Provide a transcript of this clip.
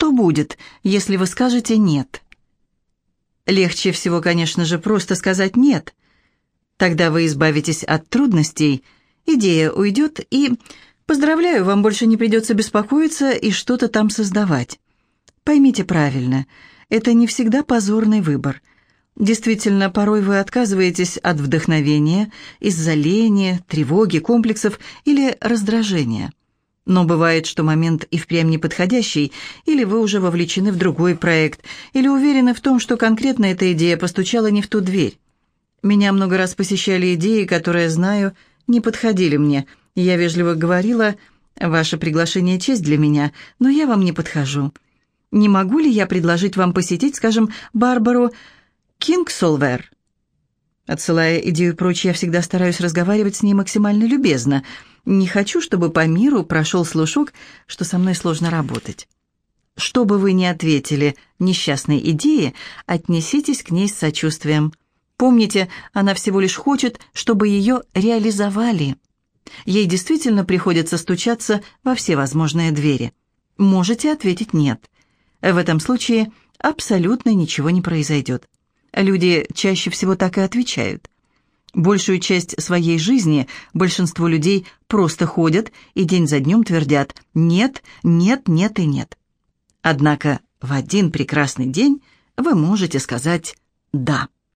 Что будет, если вы скажете «нет»? Легче всего, конечно же, просто сказать «нет». Тогда вы избавитесь от трудностей, идея уйдет, и, поздравляю, вам больше не придется беспокоиться и что-то там создавать. Поймите правильно, это не всегда позорный выбор. Действительно, порой вы отказываетесь от вдохновения из-за лени, тревоги, комплексов или раздражения. Но бывает, что момент и впрямь неподходящий, или вы уже вовлечены в другой проект, или уверены в том, что конкретно эта идея постучала не в ту дверь. Меня много раз посещали идеи, которые, знаю, не подходили мне. Я вежливо говорила, «Ваше приглашение – честь для меня, но я вам не подхожу. Не могу ли я предложить вам посетить, скажем, Барбару Кингсолвер?» Отсылая идею прочь, я всегда стараюсь разговаривать с ней максимально любезно. Не хочу, чтобы по миру прошел слушок, что со мной сложно работать. Что бы вы ни ответили несчастной идее, отнеситесь к ней с сочувствием. Помните, она всего лишь хочет, чтобы ее реализовали. Ей действительно приходится стучаться во все возможные двери. Можете ответить «нет». В этом случае абсолютно ничего не произойдет. Люди чаще всего так и отвечают. Большую часть своей жизни большинство людей просто ходят и день за днем твердят «нет, нет, нет и нет». Однако в один прекрасный день вы можете сказать «да».